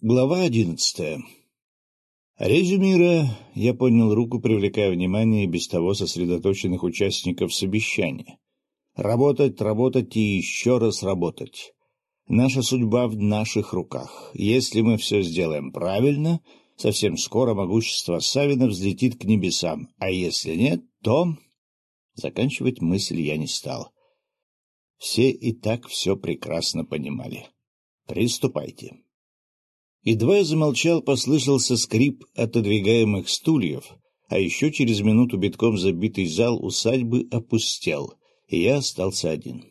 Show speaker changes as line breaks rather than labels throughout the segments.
Глава одиннадцатая Резюмируя, я поднял руку, привлекая внимание без того сосредоточенных участников совещания. Работать, работать и еще раз работать. Наша судьба в наших руках. Если мы все сделаем правильно, совсем скоро могущество Савина взлетит к небесам, а если нет, то... Заканчивать мысль я не стал. Все и так все прекрасно понимали. Приступайте. Едва я замолчал, послышался скрип отодвигаемых стульев, а еще через минуту битком забитый зал усадьбы опустел, и я остался один.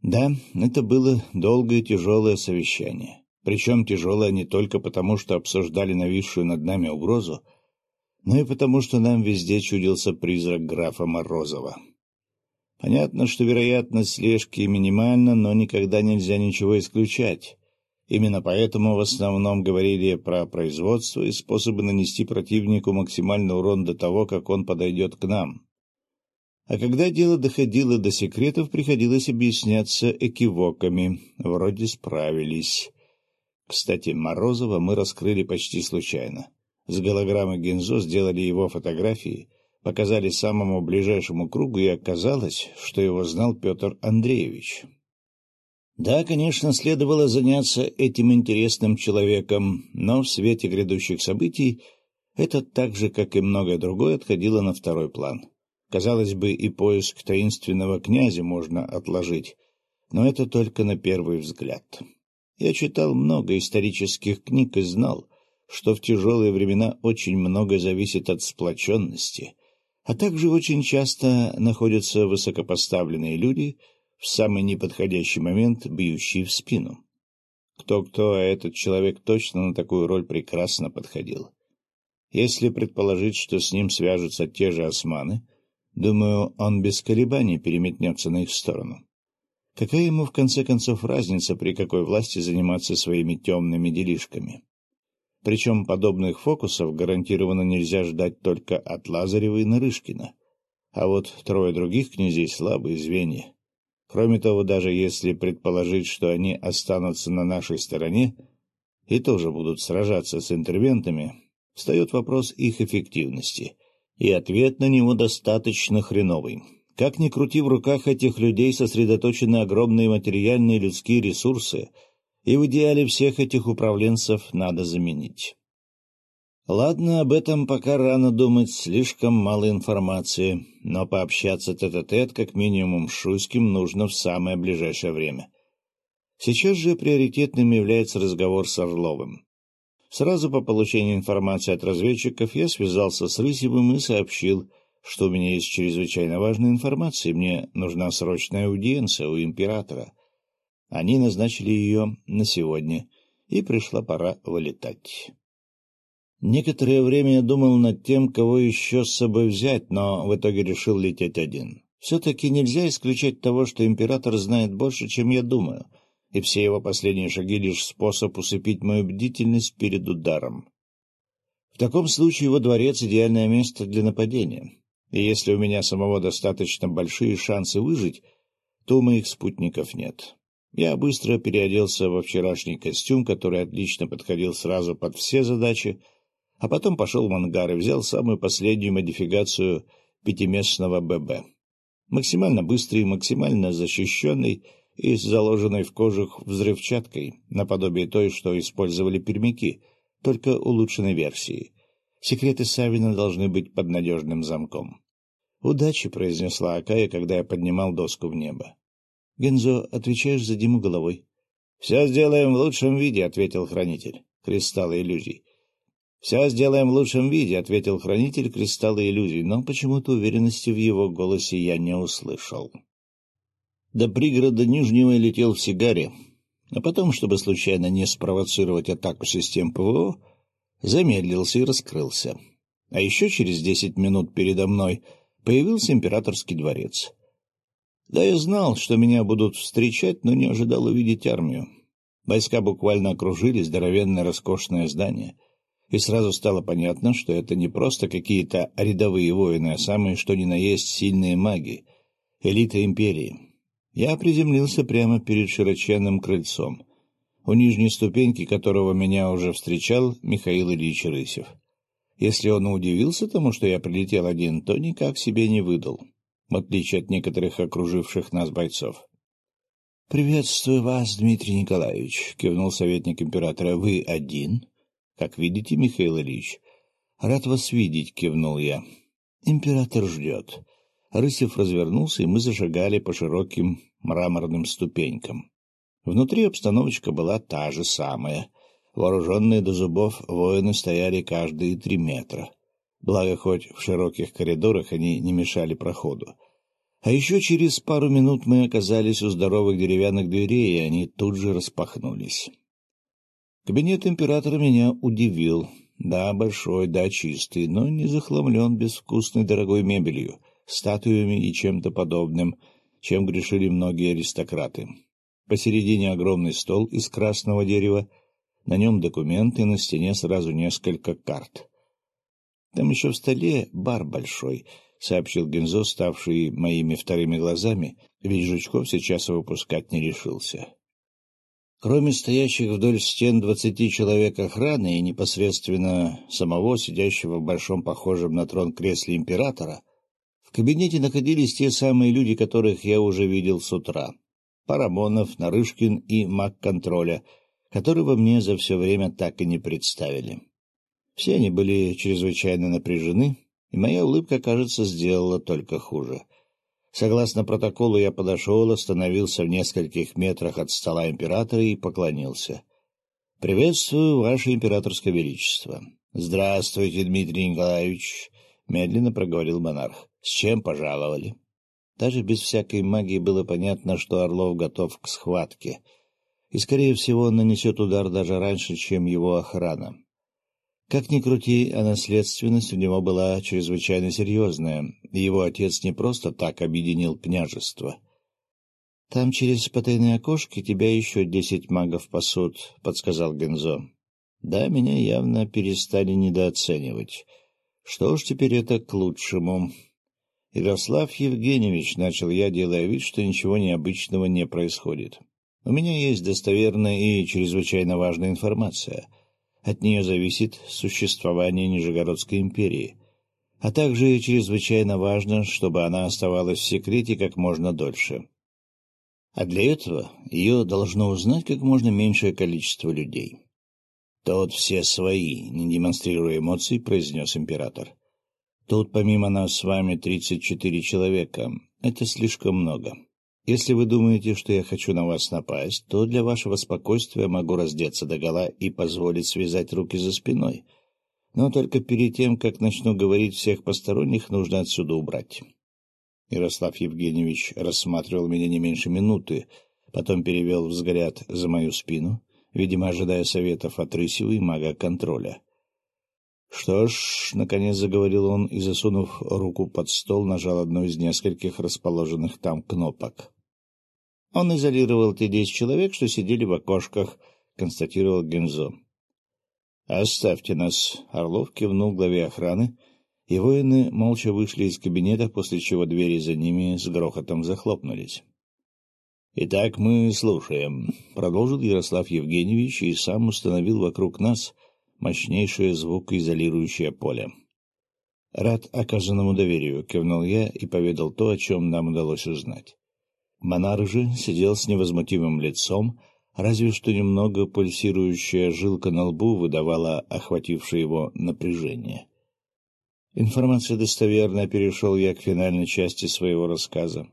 Да, это было долгое тяжелое совещание. Причем тяжелое не только потому, что обсуждали нависшую над нами угрозу, но и потому, что нам везде чудился призрак графа Морозова. Понятно, что вероятность слежки минимальна, но никогда нельзя ничего исключать. Именно поэтому в основном говорили про производство и способы нанести противнику максимальный урон до того, как он подойдет к нам. А когда дело доходило до секретов, приходилось объясняться экивоками. Вроде справились. Кстати, Морозова мы раскрыли почти случайно. С голограммы Гензо сделали его фотографии, показали самому ближайшему кругу, и оказалось, что его знал Петр Андреевич. Да, конечно, следовало заняться этим интересным человеком, но в свете грядущих событий это так же, как и многое другое, отходило на второй план. Казалось бы, и поиск таинственного князя можно отложить, но это только на первый взгляд. Я читал много исторических книг и знал, что в тяжелые времена очень много зависит от сплоченности, а также очень часто находятся высокопоставленные люди — в самый неподходящий момент бьющий в спину. Кто-кто, а этот человек точно на такую роль прекрасно подходил. Если предположить, что с ним свяжутся те же османы, думаю, он без колебаний переметнется на их сторону. Какая ему, в конце концов, разница, при какой власти заниматься своими темными делишками? Причем подобных фокусов гарантированно нельзя ждать только от Лазарева и Нарышкина. А вот трое других князей — слабые звенья. Кроме того, даже если предположить, что они останутся на нашей стороне и тоже будут сражаться с интервентами, встает вопрос их эффективности, и ответ на него достаточно хреновый. Как ни крути, в руках этих людей сосредоточены огромные материальные и людские ресурсы, и в идеале всех этих управленцев надо заменить. Ладно, об этом пока рано думать, слишком мало информации, но пообщаться тет-а-тет, -тет, как минимум, с Шуйским нужно в самое ближайшее время. Сейчас же приоритетным является разговор с Орловым. Сразу по получению информации от разведчиков я связался с Рысевым и сообщил, что у меня есть чрезвычайно важная информация, и мне нужна срочная аудиенция у императора. Они назначили ее на сегодня, и пришла пора вылетать. Некоторое время я думал над тем, кого еще с собой взять, но в итоге решил лететь один. Все-таки нельзя исключать того, что император знает больше, чем я думаю, и все его последние шаги — лишь способ усыпить мою бдительность перед ударом. В таком случае его дворец — идеальное место для нападения, и если у меня самого достаточно большие шансы выжить, то у моих спутников нет. Я быстро переоделся во вчерашний костюм, который отлично подходил сразу под все задачи — а потом пошел в ангар и взял самую последнюю модификацию пятиместного ББ. Максимально быстрый, максимально защищенный и с заложенной в кожух взрывчаткой, наподобие той, что использовали пермяки, только улучшенной версии. Секреты Савина должны быть под надежным замком. «Удачи», — произнесла Акая, когда я поднимал доску в небо. «Гензо, отвечаешь за Диму головой?» «Все сделаем в лучшем виде», — ответил хранитель. Кристаллы иллюзий. «Все сделаем в лучшем виде», — ответил хранитель кристалла иллюзий, но почему-то уверенности в его голосе я не услышал. До пригорода Нижнего летел в сигаре, а потом, чтобы случайно не спровоцировать атаку систем ПВО, замедлился и раскрылся. А еще через десять минут передо мной появился императорский дворец. Да, я знал, что меня будут встречать, но не ожидал увидеть армию. Войска буквально окружили здоровенное роскошное здание — и сразу стало понятно, что это не просто какие-то рядовые воины, а самые что ни на есть сильные маги, элита империи. Я приземлился прямо перед широченным крыльцом. у нижней ступеньки которого меня уже встречал Михаил Ильич Рысев. Если он удивился тому, что я прилетел один, то никак себе не выдал, в отличие от некоторых окруживших нас бойцов. — Приветствую вас, Дмитрий Николаевич, — кивнул советник императора. — Вы один? — Как видите, Михаил Ильич. — Рад вас видеть, — кивнул я. — Император ждет. Рысев развернулся, и мы зашагали по широким мраморным ступенькам. Внутри обстановочка была та же самая. Вооруженные до зубов воины стояли каждые три метра. Благо, хоть в широких коридорах они не мешали проходу. А еще через пару минут мы оказались у здоровых деревянных дверей, и они тут же распахнулись. Кабинет императора меня удивил. Да, большой, да, чистый, но не захламлен безвкусной дорогой мебелью, статуями и чем-то подобным, чем грешили многие аристократы. Посередине огромный стол из красного дерева, на нем документы, на стене сразу несколько карт. Там еще в столе бар большой, — сообщил Гензо, ставший моими вторыми глазами, ведь Жучков сейчас выпускать не решился. Кроме стоящих вдоль стен двадцати человек охраны и непосредственно самого, сидящего в большом похожем на трон кресле императора, в кабинете находились те самые люди, которых я уже видел с утра. Парамонов, Нарышкин и маг контроля, которого мне за все время так и не представили. Все они были чрезвычайно напряжены, и моя улыбка, кажется, сделала только хуже. Согласно протоколу, я подошел, остановился в нескольких метрах от стола императора и поклонился. — Приветствую, Ваше Императорское Величество. — Здравствуйте, Дмитрий Николаевич, — медленно проговорил монарх. — С чем пожаловали? — даже без всякой магии было понятно, что Орлов готов к схватке, и, скорее всего, он нанесет удар даже раньше, чем его охрана. Как ни крути, а наследственность у него была чрезвычайно серьезная, и его отец не просто так объединил княжество. — Там через потайные окошки тебя еще десять магов пасут, — подсказал Гензо. — Да, меня явно перестали недооценивать. Что ж, теперь это к лучшему. — Ярослав Евгеньевич, — начал я, делая вид, что ничего необычного не происходит. — У меня есть достоверная и чрезвычайно важная информация. От нее зависит существование Нижегородской империи. А также чрезвычайно важно, чтобы она оставалась в секрете как можно дольше. А для этого ее должно узнать как можно меньшее количество людей. — Тот все свои, — не демонстрируя эмоций, — произнес император. — Тут помимо нас с вами тридцать четыре человека. Это слишком много. Если вы думаете, что я хочу на вас напасть, то для вашего спокойствия могу раздеться догола и позволить связать руки за спиной. Но только перед тем, как начну говорить всех посторонних, нужно отсюда убрать. Ярослав Евгеньевич рассматривал меня не меньше минуты, потом перевел взгляд за мою спину, видимо, ожидая советов от Рысева и мага контроля. — Что ж, — наконец заговорил он и, засунув руку под стол, нажал одну из нескольких расположенных там кнопок. — Он изолировал те десять человек, что сидели в окошках, — констатировал Гензо. — Оставьте нас, — Орлов кивнул главе охраны, и воины молча вышли из кабинета, после чего двери за ними с грохотом захлопнулись. — Итак, мы слушаем, — продолжил Ярослав Евгеньевич и сам установил вокруг нас — мощнейшее звукоизолирующее поле. «Рад оказанному доверию», — кивнул я и поведал то, о чем нам удалось узнать. Монарх же сидел с невозмутимым лицом, разве что немного пульсирующая жилка на лбу выдавала охватившее его напряжение. Информация достоверная, перешел я к финальной части своего рассказа.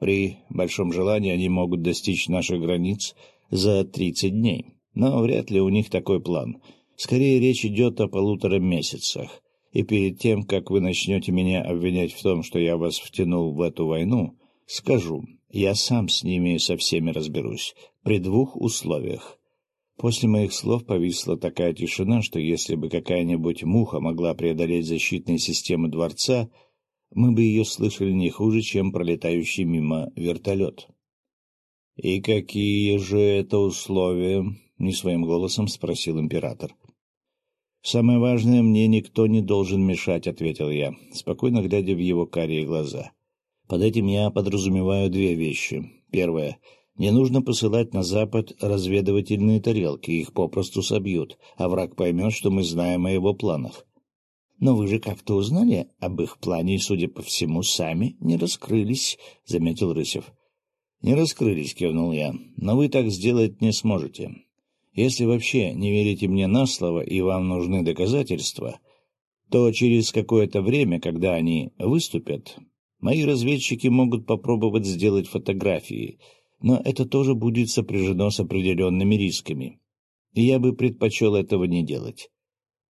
При большом желании они могут достичь наших границ за тридцать дней, но вряд ли у них такой план — Скорее, речь идет о полутора месяцах. И перед тем, как вы начнете меня обвинять в том, что я вас втянул в эту войну, скажу, я сам с ними со всеми разберусь, при двух условиях. После моих слов повисла такая тишина, что если бы какая-нибудь муха могла преодолеть защитные системы дворца, мы бы ее слышали не хуже, чем пролетающий мимо вертолет. — И какие же это условия? — не своим голосом спросил император. «Самое важное, мне никто не должен мешать», — ответил я, спокойно глядя в его карие глаза. «Под этим я подразумеваю две вещи. Первое. Не нужно посылать на Запад разведывательные тарелки, их попросту собьют, а враг поймет, что мы знаем о его планах. Но вы же как-то узнали об их плане и, судя по всему, сами не раскрылись, — заметил Рысев. — Не раскрылись, — кивнул я, — но вы так сделать не сможете. Если вообще не верите мне на слово и вам нужны доказательства, то через какое-то время, когда они выступят, мои разведчики могут попробовать сделать фотографии, но это тоже будет сопряжено с определенными рисками. И я бы предпочел этого не делать.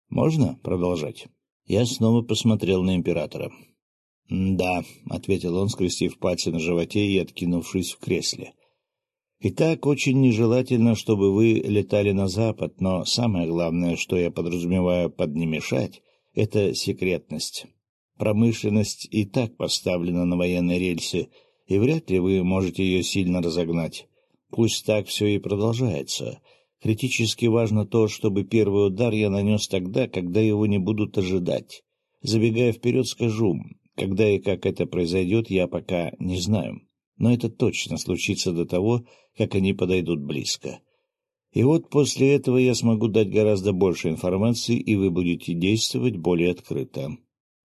Можно продолжать? Я снова посмотрел на императора. — Да, — ответил он, скрестив пальцы на животе и откинувшись в кресле. — Итак, очень нежелательно, чтобы вы летали на Запад, но самое главное, что я подразумеваю под «не мешать», — это секретность. Промышленность и так поставлена на военной рельсе, и вряд ли вы можете ее сильно разогнать. Пусть так все и продолжается, Критически важно то, чтобы первый удар я нанес тогда, когда его не будут ожидать. Забегая вперед, скажу, когда и как это произойдет, я пока не знаю. Но это точно случится до того, как они подойдут близко. И вот после этого я смогу дать гораздо больше информации, и вы будете действовать более открыто.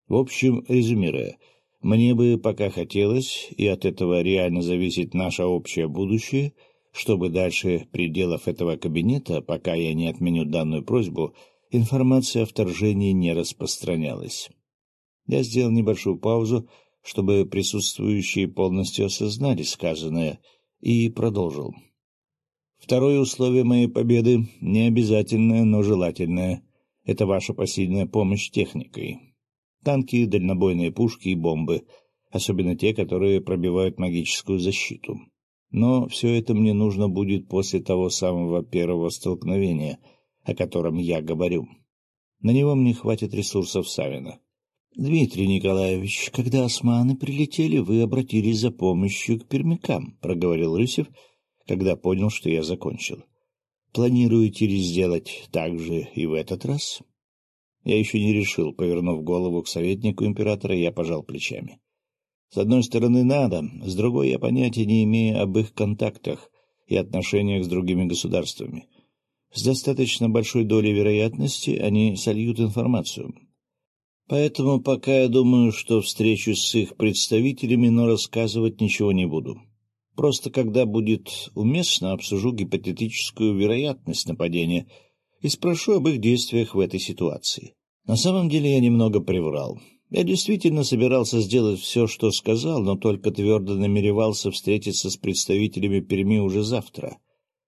В общем, резюмируя, мне бы пока хотелось, и от этого реально зависит наше общее будущее — чтобы дальше пределов этого кабинета, пока я не отменю данную просьбу, информация о вторжении не распространялась. Я сделал небольшую паузу, чтобы присутствующие полностью осознали сказанное, и продолжил. Второе условие моей победы — не обязательное, но желательное — это ваша посильная помощь техникой. Танки, дальнобойные пушки и бомбы, особенно те, которые пробивают магическую защиту. Но все это мне нужно будет после того самого первого столкновения, о котором я говорю. На него мне хватит ресурсов Савина. — Дмитрий Николаевич, когда османы прилетели, вы обратились за помощью к пермякам, — проговорил Рысев, когда понял, что я закончил. — Планируете ли сделать так же и в этот раз? Я еще не решил. Повернув голову к советнику императора, я пожал плечами. С одной стороны, надо, с другой я понятия не имею об их контактах и отношениях с другими государствами. С достаточно большой долей вероятности они сольют информацию. Поэтому пока я думаю, что встречусь с их представителями, но рассказывать ничего не буду. Просто когда будет уместно, обсужу гипотетическую вероятность нападения и спрошу об их действиях в этой ситуации. На самом деле я немного приврал. Я действительно собирался сделать все, что сказал, но только твердо намеревался встретиться с представителями Перми уже завтра.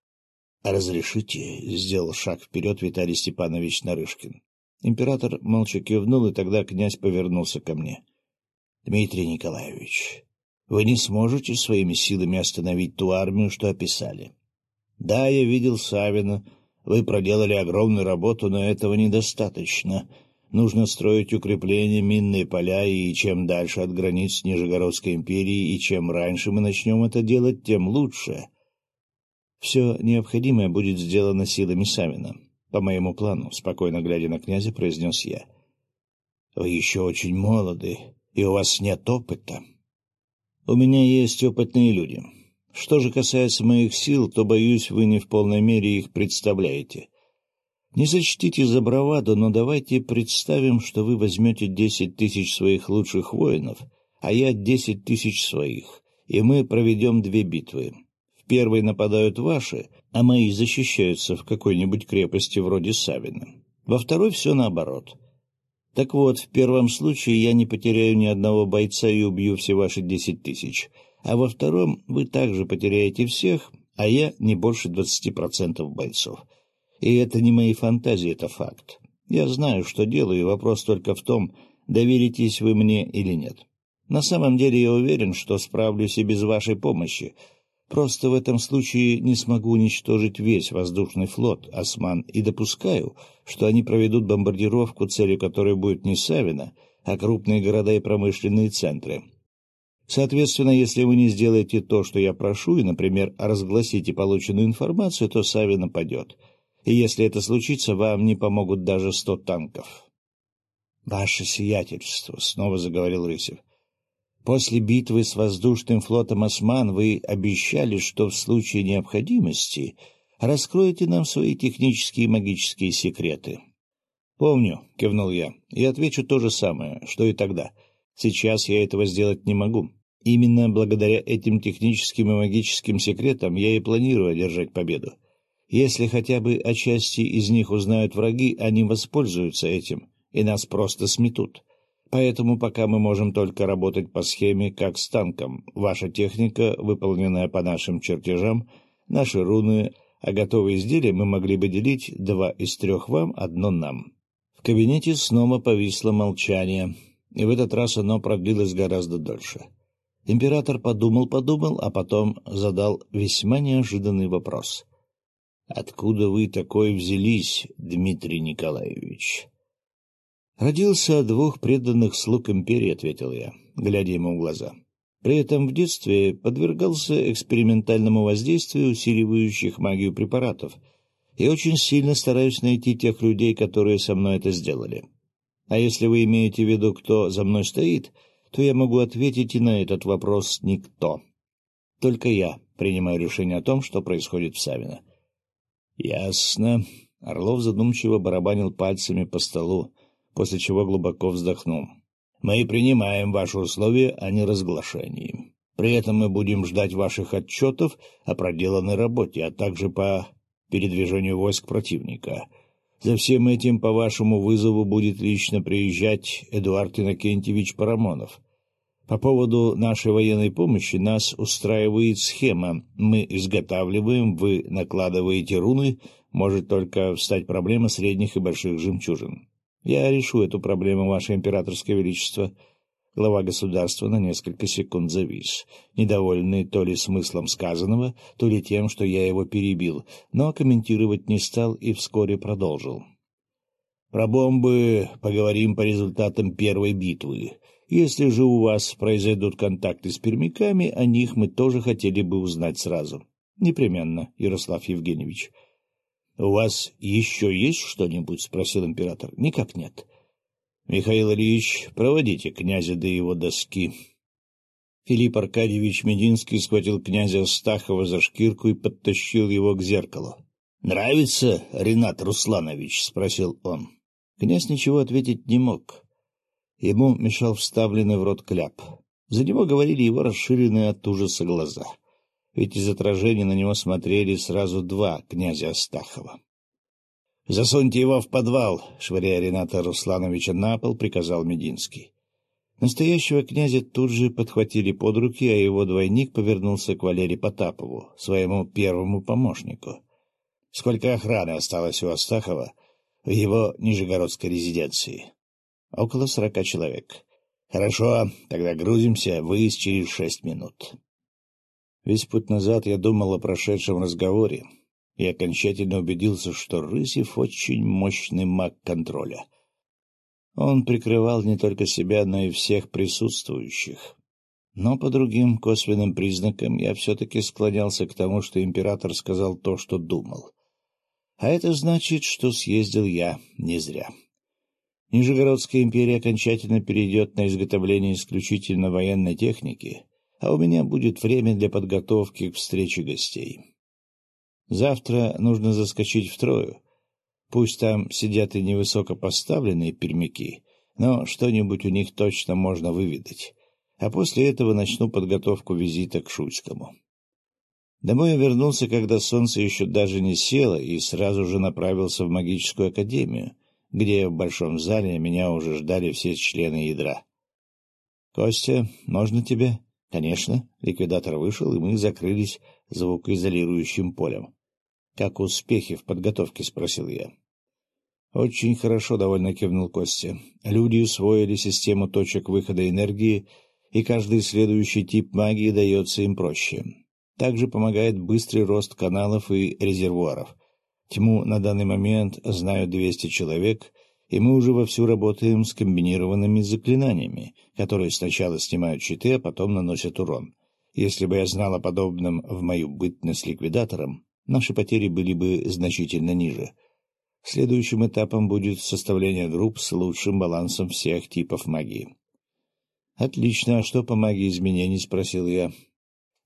— Разрешите? — сделал шаг вперед Виталий Степанович Нарышкин. Император молча кивнул, и тогда князь повернулся ко мне. — Дмитрий Николаевич, вы не сможете своими силами остановить ту армию, что описали. Да, я видел Савина, вы проделали огромную работу, но этого недостаточно — Нужно строить укрепления, минные поля, и чем дальше от границ Нижегородской империи, и чем раньше мы начнем это делать, тем лучше. Все необходимое будет сделано силами Савина. По моему плану, спокойно глядя на князя, произнес я. Вы еще очень молоды, и у вас нет опыта. У меня есть опытные люди. Что же касается моих сил, то, боюсь, вы не в полной мере их представляете. Не зачтите за браваду, но давайте представим, что вы возьмете десять тысяч своих лучших воинов, а я десять тысяч своих, и мы проведем две битвы. В первой нападают ваши, а мои защищаются в какой-нибудь крепости вроде Савина. Во второй все наоборот. Так вот, в первом случае я не потеряю ни одного бойца и убью все ваши десять тысяч, а во втором вы также потеряете всех, а я не больше двадцати процентов бойцов. И это не мои фантазии, это факт. Я знаю, что делаю, и вопрос только в том, доверитесь вы мне или нет. На самом деле я уверен, что справлюсь и без вашей помощи. Просто в этом случае не смогу уничтожить весь воздушный флот «Осман» и допускаю, что они проведут бомбардировку, целью которой будет не Савина, а крупные города и промышленные центры. Соответственно, если вы не сделаете то, что я прошу, и, например, разгласите полученную информацию, то Савина падет — и если это случится, вам не помогут даже сто танков. — Ваше сиятельство, — снова заговорил Рысев. — После битвы с воздушным флотом «Осман» вы обещали, что в случае необходимости раскроете нам свои технические и магические секреты. — Помню, — кивнул я, — и отвечу то же самое, что и тогда. Сейчас я этого сделать не могу. Именно благодаря этим техническим и магическим секретам я и планирую одержать победу. Если хотя бы о части из них узнают враги, они воспользуются этим, и нас просто сметут. Поэтому пока мы можем только работать по схеме, как с танком. Ваша техника, выполненная по нашим чертежам, наши руны, а готовые изделия мы могли бы делить два из трех вам, одно нам. В кабинете снова повисло молчание, и в этот раз оно продлилось гораздо дольше. Император подумал-подумал, а потом задал весьма неожиданный вопрос. — Откуда вы такой взялись, Дмитрий Николаевич? «Родился от двух преданных слуг империи», — ответил я, глядя ему в глаза. При этом в детстве подвергался экспериментальному воздействию усиливающих магию препаратов и очень сильно стараюсь найти тех людей, которые со мной это сделали. А если вы имеете в виду, кто за мной стоит, то я могу ответить и на этот вопрос «никто». Только я принимаю решение о том, что происходит в Савино. — Ясно. Орлов задумчиво барабанил пальцами по столу, после чего глубоко вздохнул. «Мы принимаем ваши условия о неразглашении. При этом мы будем ждать ваших отчетов о проделанной работе, а также по передвижению войск противника. За всем этим по вашему вызову будет лично приезжать Эдуард Иннокентьевич Парамонов. По поводу нашей военной помощи нас устраивает схема. Мы изготавливаем, вы накладываете руны, может только встать проблема средних и больших жемчужин. Я решу эту проблему, Ваше Императорское Величество. Глава государства на несколько секунд завис, недовольный то ли смыслом сказанного, то ли тем, что я его перебил, но комментировать не стал и вскоре продолжил. Про бомбы поговорим по результатам первой битвы. Если же у вас произойдут контакты с пермяками, о них мы тоже хотели бы узнать сразу. Непременно, Ярослав Евгеньевич. — У вас еще есть что-нибудь? — спросил император. — Никак нет. — Михаил Ильич, проводите князя до его доски. Филипп Аркадьевич Мединский схватил князя Астахова за шкирку и подтащил его к зеркалу. — Нравится, Ренат Русланович? — спросил он. Князь ничего ответить не мог. Ему мешал вставленный в рот кляп. За него говорили его расширенные от ужаса глаза. — ведь из отражения на него смотрели сразу два князя Астахова. — Засуньте его в подвал, — швыряя Рената Руслановича на пол, приказал Мединский. Настоящего князя тут же подхватили под руки, а его двойник повернулся к Валерию Потапову, своему первому помощнику. Сколько охраны осталось у Астахова в его нижегородской резиденции? Около сорока человек. Хорошо, тогда грузимся, выезд через шесть минут. Весь путь назад я думал о прошедшем разговоре и окончательно убедился, что Рысев очень мощный маг контроля. Он прикрывал не только себя, но и всех присутствующих. Но по другим косвенным признакам я все-таки склонялся к тому, что император сказал то, что думал. А это значит, что съездил я не зря. Нижегородская империя окончательно перейдет на изготовление исключительно военной техники — а у меня будет время для подготовки к встрече гостей. Завтра нужно заскочить в Трою. Пусть там сидят и невысокопоставленные пермяки, но что-нибудь у них точно можно выведать. А после этого начну подготовку визита к Шуйскому. Домой я вернулся, когда солнце еще даже не село, и сразу же направился в магическую академию, где в большом зале меня уже ждали все члены ядра. — Костя, можно тебе? — Конечно. Ликвидатор вышел, и мы закрылись звукоизолирующим полем. — Как успехи в подготовке? — спросил я. — Очень хорошо, — довольно кивнул Костя. Люди усвоили систему точек выхода энергии, и каждый следующий тип магии дается им проще. Также помогает быстрый рост каналов и резервуаров. Тьму на данный момент знают 200 человек — и мы уже вовсю работаем с комбинированными заклинаниями, которые сначала снимают щиты, а потом наносят урон. Если бы я знал о подобном в мою бытность ликвидатором, наши потери были бы значительно ниже. Следующим этапом будет составление групп с лучшим балансом всех типов магии. — Отлично. А что по магии изменений? — спросил я.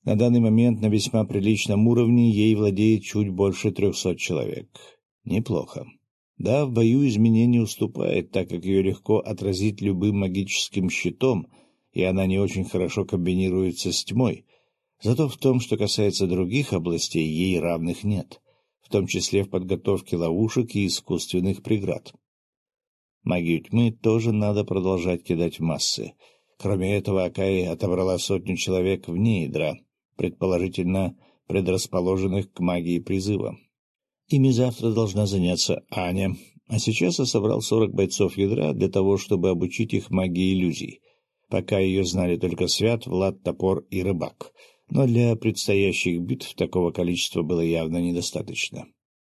На данный момент на весьма приличном уровне ей владеет чуть больше трехсот человек. Неплохо. Да, в бою изменений уступает, так как ее легко отразить любым магическим щитом, и она не очень хорошо комбинируется с тьмой. Зато в том, что касается других областей, ей равных нет, в том числе в подготовке ловушек и искусственных преград. Магию тьмы тоже надо продолжать кидать в массы — Кроме этого, Акаи отобрала сотню человек вне ядра, предположительно предрасположенных к магии призыва. Ими завтра должна заняться Аня, а сейчас я собрал сорок бойцов ядра для того, чтобы обучить их магии иллюзий. Пока ее знали только Свят, Влад, Топор и Рыбак, но для предстоящих битв такого количества было явно недостаточно.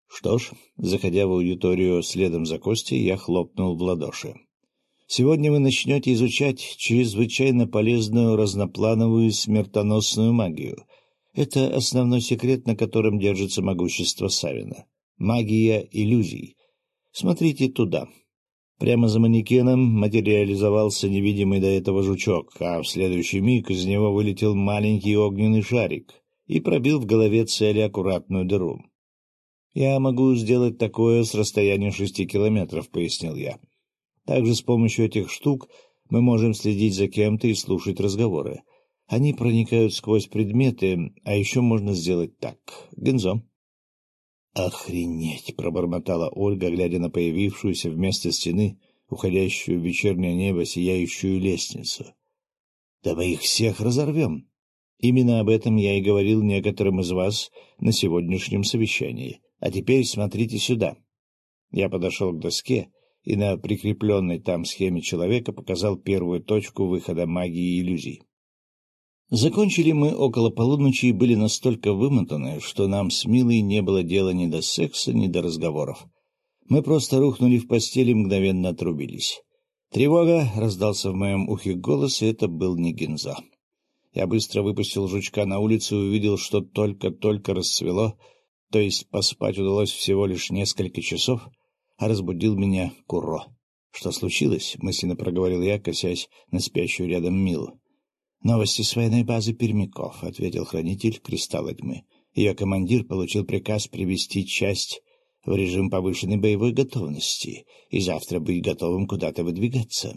Что ж, заходя в аудиторию следом за Костей, я хлопнул в ладоши. Сегодня вы начнете изучать чрезвычайно полезную разноплановую смертоносную магию. Это основной секрет, на котором держится могущество Савина. Магия иллюзий. Смотрите туда. Прямо за манекеном материализовался невидимый до этого жучок, а в следующий миг из него вылетел маленький огненный шарик и пробил в голове цели аккуратную дыру. «Я могу сделать такое с расстояния шести километров», — пояснил я. Также с помощью этих штук мы можем следить за кем-то и слушать разговоры. Они проникают сквозь предметы, а еще можно сделать так. Гензо. «Охренеть!» — пробормотала Ольга, глядя на появившуюся вместо стены, уходящую в вечернее небо, сияющую лестницу. «Да мы их всех разорвем!» Именно об этом я и говорил некоторым из вас на сегодняшнем совещании. А теперь смотрите сюда. Я подошел к доске и на прикрепленной там схеме человека показал первую точку выхода магии иллюзий. Закончили мы около полуночи и были настолько вымотаны, что нам с Милой не было дела ни до секса, ни до разговоров. Мы просто рухнули в постели и мгновенно отрубились. «Тревога!» — раздался в моем ухе голос, и это был не Гинза. Я быстро выпустил жучка на улицу и увидел, что только-только расцвело, то есть поспать удалось всего лишь несколько часов — а разбудил меня Куро. — Что случилось? — мысленно проговорил я, косясь на спящую рядом Милу. — Новости с военной базы Пермяков, — ответил хранитель Кристалла Тьмы. Ее командир получил приказ привести часть в режим повышенной боевой готовности и завтра быть готовым куда-то выдвигаться.